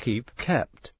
keep, kept.